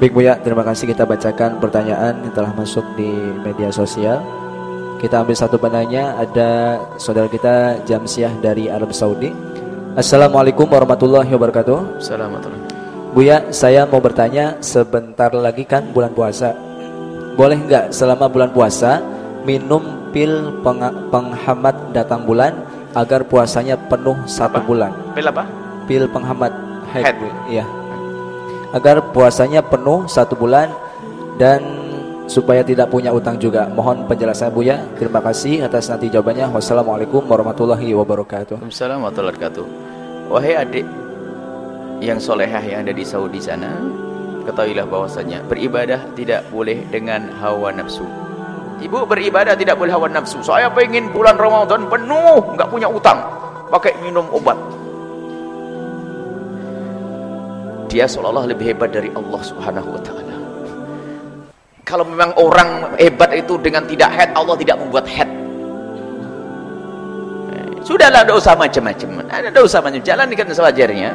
Baik Buya, terima kasih kita bacakan pertanyaan yang telah masuk di media sosial. Kita ambil satu penanya, ada saudara kita Jamsiah dari Arab Saudi. Assalamualaikum warahmatullahi wabarakatuh. Assalamualaikum. Buya, saya mau bertanya, sebentar lagi kan bulan puasa. Boleh nggak selama bulan puasa minum pil peng penghambat datang bulan agar puasanya penuh satu Apa? bulan? Pil apa? Pil penghambat Haid. Bu. Iya. Agar puasanya penuh satu bulan dan supaya tidak punya utang juga. Mohon penjelasan Buya. Terima kasih atas nanti jawabannya. Wassalamualaikum warahmatullahi wabarakatuh. Assalamualaikum warahmatullahi wabarakatuh. Wahai adik yang solehah yang ada di Saudi sana, ketahuilah bahwasanya beribadah tidak boleh dengan hawa nafsu. Ibu beribadah tidak boleh hawa nafsu. Saya pengen bulan Ramadan penuh, nggak punya utang, pakai minum obat. Dia seolah-olah lebih hebat dari Allah Subhanahu wa taala. Kalau memang orang hebat itu dengan tidak head, Allah tidak membuat head. Sudahlah, tidak usah macam-macam. Ada usah macam jalankan sewajarnya.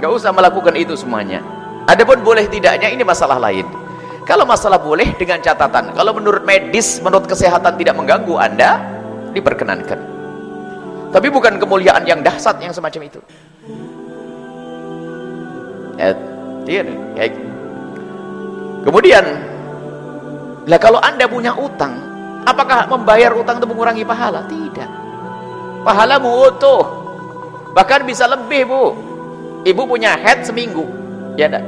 Enggak usah melakukan itu semuanya. Adapun boleh tidaknya ini masalah lain. Kalau masalah boleh dengan catatan, kalau menurut medis, menurut kesehatan tidak mengganggu Anda, diperkenankan. Tapi bukan kemuliaan yang dahsyat yang semacam itu. Ya, iya, ya. Kemudian, lah kalau Anda punya utang, apakah membayar utang itu mengurangi pahala? Tidak. Pahalamu utuh. Bahkan bisa lebih, Bu. Ibu punya head seminggu. Ya enggak?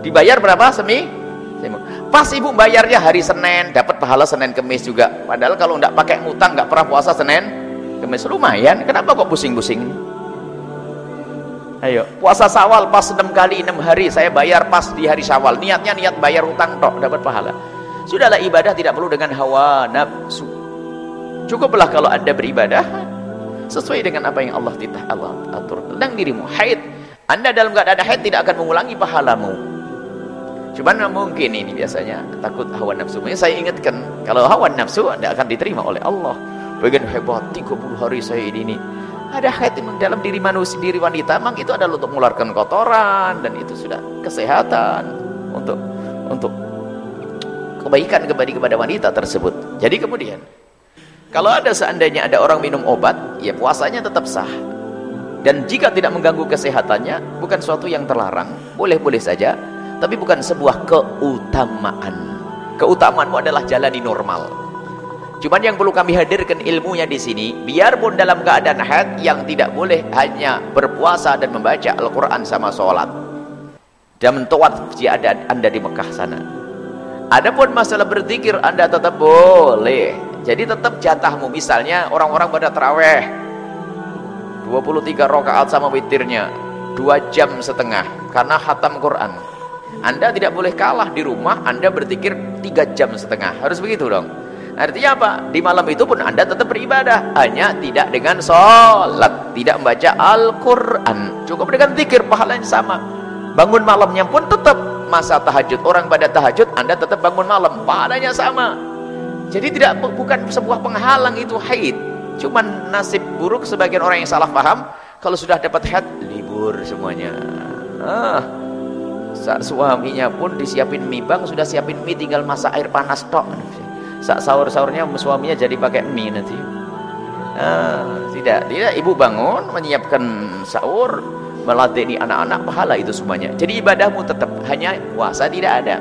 Dibayar berapa semi? Seminggu. Pas ibu bayarnya hari Senin, dapat pahala Senin Kemis juga. Padahal kalau enggak pakai utang, enggak pernah puasa Senin, Kemis lumayan. Kenapa kok pusing-pusing? Ayo, puasa Sawal pas 6 kali 6 hari saya bayar pas di hari Syawal. Niatnya niat bayar utang tok dapat pahala. Sudahlah ibadah tidak perlu dengan hawa nafsu. Cukuplah kalau Anda beribadah sesuai dengan apa yang Allah titah Allah atur tentang dirimu. Haid, Anda dalam keadaan haid tidak akan mengulangi pahalamu. Cuman mungkin ini biasanya takut hawa nafsu. Makanya saya ingatkan kalau hawa nafsu tidak akan diterima oleh Allah. Bagian hebat 30 hari saya ini ini ada haid memang dalam diri manusia diri wanita memang itu adalah untuk mengeluarkan kotoran dan itu sudah kesehatan untuk untuk kebaikan kembali kepada wanita tersebut. Jadi kemudian kalau ada seandainya ada orang minum obat ya puasanya tetap sah. Dan jika tidak mengganggu kesehatannya bukan suatu yang terlarang. Boleh-boleh saja tapi bukan sebuah keutamaan. Keutamaanmu adalah jalani normal Cuman yang perlu kami hadirkan ilmunya di sini, biarpun dalam keadaan haid yang tidak boleh hanya berpuasa dan membaca Al-Quran sama sholat. Dan mentawat jika ada anda di Mekah sana. Adapun masalah berzikir anda tetap boleh. Jadi tetap jatahmu. Misalnya orang-orang pada terawih. 23 rakaat sama witirnya. 2 jam setengah. Karena hatam Quran. Anda tidak boleh kalah di rumah. Anda berzikir 3 jam setengah. Harus begitu dong. Artinya apa? Di malam itu pun Anda tetap beribadah, hanya tidak dengan sholat, tidak membaca Al-Quran. Cukup dengan zikir, pahalanya sama. Bangun malamnya pun tetap masa tahajud. Orang pada tahajud, Anda tetap bangun malam, pahalanya sama. Jadi tidak bukan sebuah penghalang itu haid. Cuman nasib buruk sebagian orang yang salah paham, kalau sudah dapat haid, libur semuanya. Ah, suaminya pun disiapin mie, bang sudah siapin mie, tinggal masak air panas tok saat sahur-sahurnya suaminya jadi pakai mie nanti. Nah, tidak tidak. Ibu bangun menyiapkan sahur melatih anak-anak pahala itu semuanya. Jadi ibadahmu tetap hanya puasa tidak ada.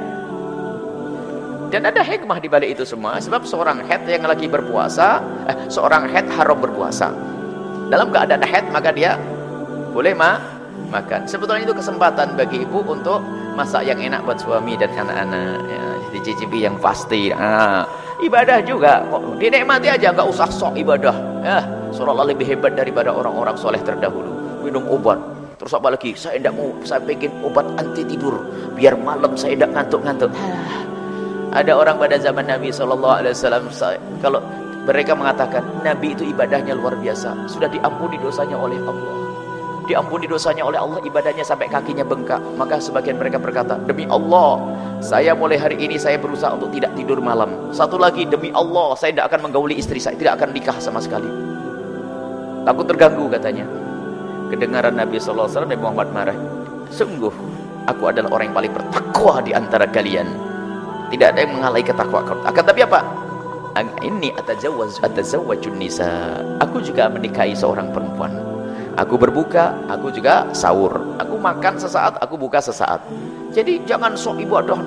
Dan ada hikmah di balik itu semua. Sebab seorang head yang lagi berpuasa eh, seorang head haram berpuasa. Dalam keadaan head maka dia boleh ma makan. Sebetulnya itu kesempatan bagi ibu untuk masak yang enak buat suami dan anak-anak. Ya, dicicipi yang pasti. Nah, ibadah juga. Dinikmati aja nggak usah sok ibadah. Ya seolah lebih hebat daripada orang-orang soleh terdahulu. Minum obat. Terus apa lagi? Saya tidak mau saya pengen obat anti tidur. Biar malam saya tidak ngantuk-ngantuk. Ada orang pada zaman Nabi SAW kalau mereka mengatakan Nabi itu ibadahnya luar biasa. Sudah diampuni dosanya oleh Allah diampuni dosanya oleh Allah ibadahnya sampai kakinya bengkak. Maka sebagian mereka berkata demi Allah saya mulai hari ini saya berusaha untuk tidak tidur malam. Satu lagi demi Allah saya tidak akan menggauli istri saya tidak akan nikah sama sekali. Takut terganggu katanya. Kedengaran Nabi SAW Nabi Muhammad marah. Sungguh aku adalah orang yang paling bertakwa takwa di antara kalian. Tidak ada yang mengalahi ketakwaan akan tapi apa? Ini atazawwaj atazawwajun nisa. Aku juga menikahi seorang perempuan aku berbuka aku juga sahur. Aku makan sesaat aku buka sesaat. Jadi jangan sok ibadah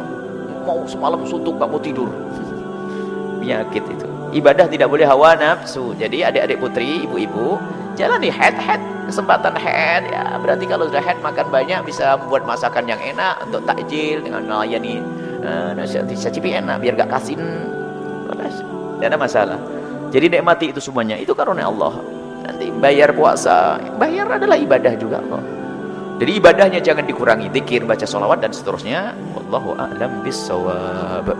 mau semalam suntuk gak mau tidur. Penyakit itu. Ibadah tidak boleh hawa nafsu. Jadi adik-adik putri ibu-ibu jalani head-head kesempatan head. Ya berarti kalau sudah head makan banyak bisa membuat masakan yang enak untuk takjil dengan melayani uh, nasihat cipi enak biar gak kasin. Tidak ada masalah. Jadi nikmati itu semuanya. Itu karunia Allah nanti bayar puasa. Bayar adalah ibadah juga Allah jadi ibadahnya jangan dikurangi zikir baca salawat dan seterusnya. Wallahu a'lam bissawab